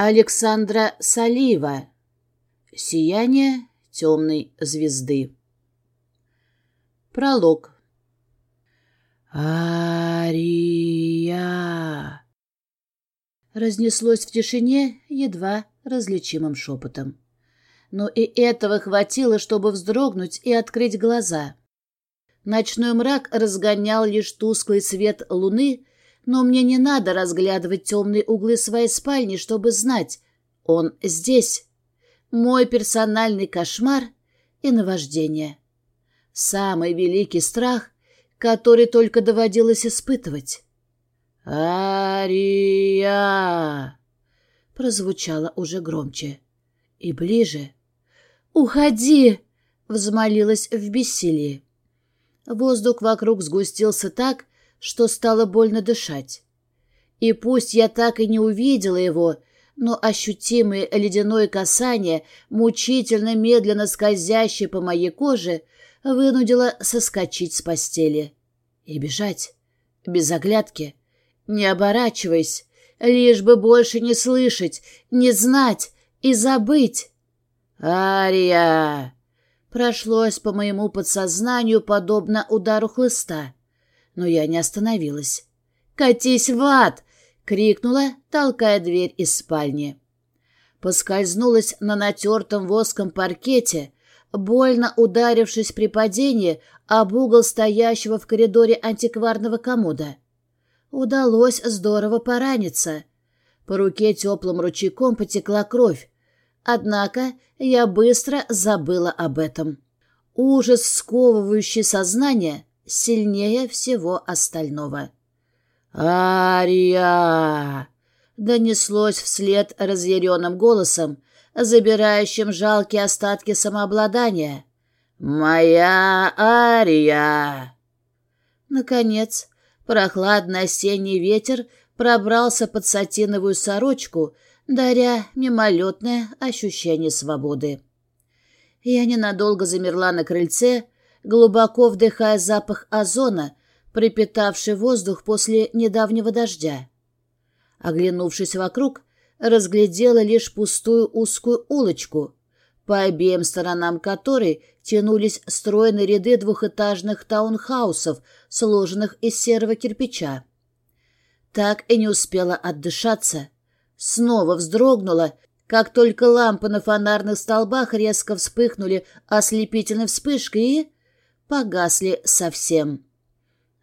Александра Салива. Сияние темной звезды. Пролог. «Ария!» Разнеслось в тишине едва различимым шепотом. Но и этого хватило, чтобы вздрогнуть и открыть глаза. Ночной мрак разгонял лишь тусклый свет луны, но мне не надо разглядывать темные углы своей спальни, чтобы знать, он здесь. Мой персональный кошмар и наваждение. Самый великий страх, который только доводилось испытывать. «Ария!» прозвучало уже громче и ближе. «Уходи!» — взмолилась в бессилии. Воздух вокруг сгустился так, что стало больно дышать. И пусть я так и не увидела его, но ощутимое ледяное касание, мучительно медленно скользящее по моей коже, вынудило соскочить с постели. И бежать, без оглядки, не оборачиваясь, лишь бы больше не слышать, не знать и забыть. «Ария!» Прошлось по моему подсознанию подобно удару хлыста но я не остановилась. «Катись в ад!» — крикнула, толкая дверь из спальни. Поскользнулась на натертом воском паркете, больно ударившись при падении об угол стоящего в коридоре антикварного комода. Удалось здорово пораниться. По руке теплым ручейком потекла кровь. Однако я быстро забыла об этом. Ужас, сковывающий сознание, сильнее всего остального. «Ария!» — донеслось вслед разъяренным голосом, забирающим жалкие остатки самообладания. «Моя Ария!» Наконец, прохладный осенний ветер пробрался под сатиновую сорочку, даря мимолетное ощущение свободы. Я ненадолго замерла на крыльце, глубоко вдыхая запах озона, пропитавший воздух после недавнего дождя. Оглянувшись вокруг, разглядела лишь пустую узкую улочку, по обеим сторонам которой тянулись стройные ряды двухэтажных таунхаусов, сложенных из серого кирпича. Так и не успела отдышаться. Снова вздрогнула, как только лампы на фонарных столбах резко вспыхнули ослепительной вспышкой и погасли совсем.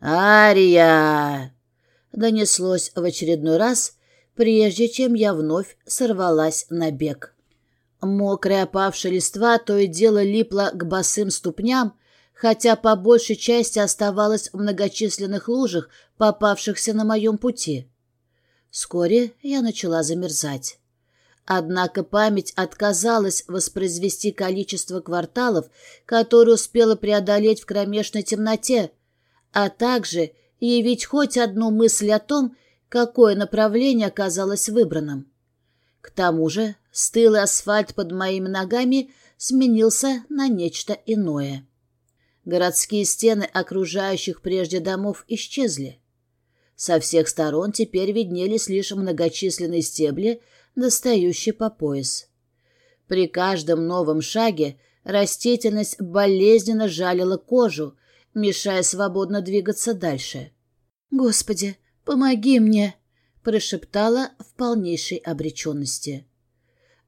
«Ария!» — донеслось в очередной раз, прежде чем я вновь сорвалась на бег. Мокрая опавшая листва то и дело липла к босым ступням, хотя по большей части оставалась в многочисленных лужах, попавшихся на моем пути. Вскоре я начала замерзать. Однако память отказалась воспроизвести количество кварталов, которые успела преодолеть в кромешной темноте, а также явить хоть одну мысль о том, какое направление оказалось выбранным. К тому же стылый асфальт под моими ногами сменился на нечто иное. Городские стены окружающих прежде домов исчезли. Со всех сторон теперь виднелись лишь многочисленные стебли, достающий по пояс. При каждом новом шаге растительность болезненно жалила кожу, мешая свободно двигаться дальше. «Господи, помоги мне!» — прошептала в полнейшей обреченности.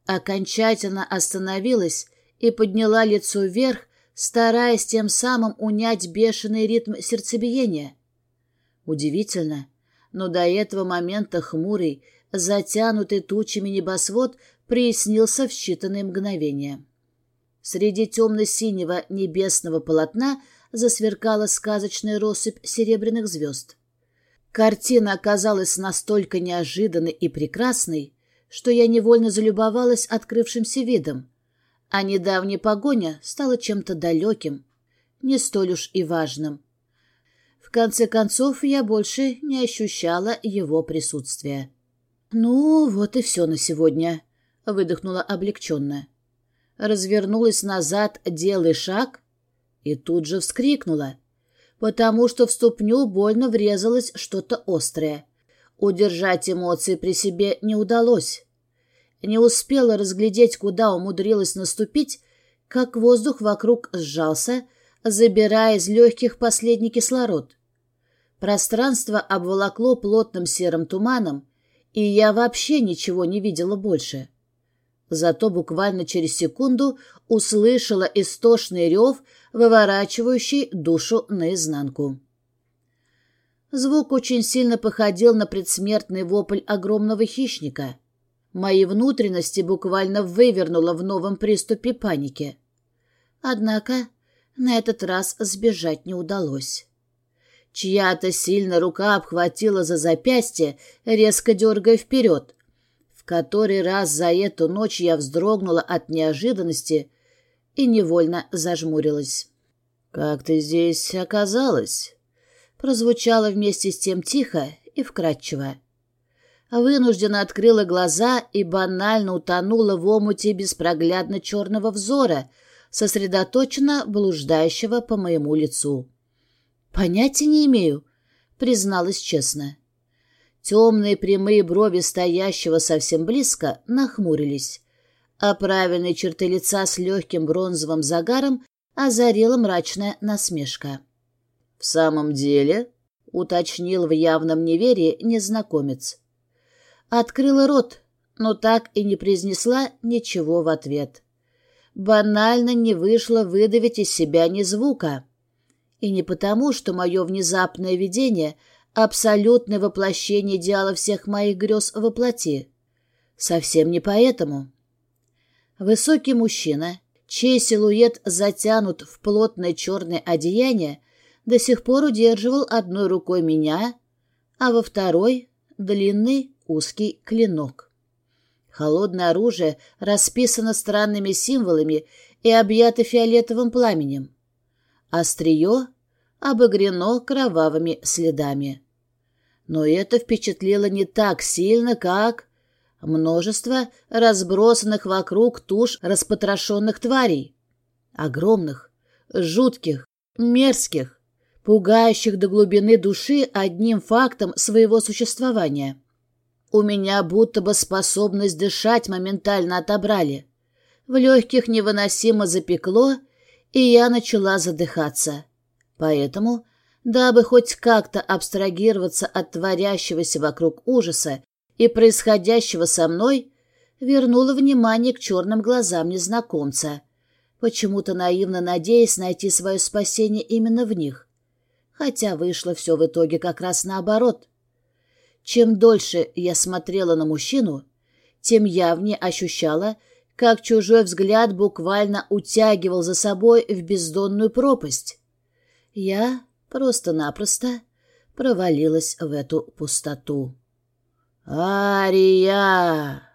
Окончательно остановилась и подняла лицо вверх, стараясь тем самым унять бешеный ритм сердцебиения. Удивительно, но до этого момента хмурый, затянутый тучами небосвод прояснился в считанные мгновения. Среди темно-синего небесного полотна засверкала сказочная россыпь серебряных звезд. Картина оказалась настолько неожиданной и прекрасной, что я невольно залюбовалась открывшимся видом, а недавняя погоня стала чем-то далеким, не столь уж и важным. В конце концов, я больше не ощущала его присутствия. «Ну, вот и все на сегодня», — выдохнула облегченно. Развернулась назад, делая шаг, и тут же вскрикнула, потому что в ступню больно врезалось что-то острое. Удержать эмоции при себе не удалось. Не успела разглядеть, куда умудрилась наступить, как воздух вокруг сжался, забирая из легких последний кислород. Пространство обволокло плотным серым туманом, и я вообще ничего не видела больше. Зато буквально через секунду услышала истошный рев, выворачивающий душу наизнанку. Звук очень сильно походил на предсмертный вопль огромного хищника. Мои внутренности буквально вывернуло в новом приступе паники. Однако на этот раз сбежать не удалось. Чья-то сильная рука обхватила за запястье, резко дергая вперед. В который раз за эту ночь я вздрогнула от неожиданности и невольно зажмурилась. «Как ты здесь оказалась?» Прозвучало вместе с тем тихо и вкрадчиво. Вынужденно открыла глаза и банально утонула в омуте беспроглядно черного взора, сосредоточенно блуждающего по моему лицу. «Понятия не имею», — призналась честно. Темные прямые брови стоящего совсем близко нахмурились, а правильные черты лица с легким бронзовым загаром озарила мрачная насмешка. «В самом деле?» — уточнил в явном неверии незнакомец. Открыла рот, но так и не произнесла ничего в ответ. Банально не вышло выдавить из себя ни звука. И не потому, что мое внезапное видение — абсолютное воплощение идеала всех моих грез воплоти. Совсем не поэтому. Высокий мужчина, чей силуэт затянут в плотное черное одеяние, до сих пор удерживал одной рукой меня, а во второй — длинный узкий клинок. Холодное оружие расписано странными символами и объято фиолетовым пламенем. Острие обогрено кровавыми следами. Но это впечатлило не так сильно, как множество разбросанных вокруг туш распотрошенных тварей. Огромных, жутких, мерзких, пугающих до глубины души одним фактом своего существования. У меня будто бы способность дышать моментально отобрали. В легких невыносимо запекло, и я начала задыхаться. Поэтому, дабы хоть как-то абстрагироваться от творящегося вокруг ужаса и происходящего со мной, вернула внимание к черным глазам незнакомца, почему-то наивно надеясь найти свое спасение именно в них. Хотя вышло все в итоге как раз наоборот. Чем дольше я смотрела на мужчину, тем явнее ощущала, как чужой взгляд буквально утягивал за собой в бездонную пропасть. Я просто-напросто провалилась в эту пустоту. «Ария!»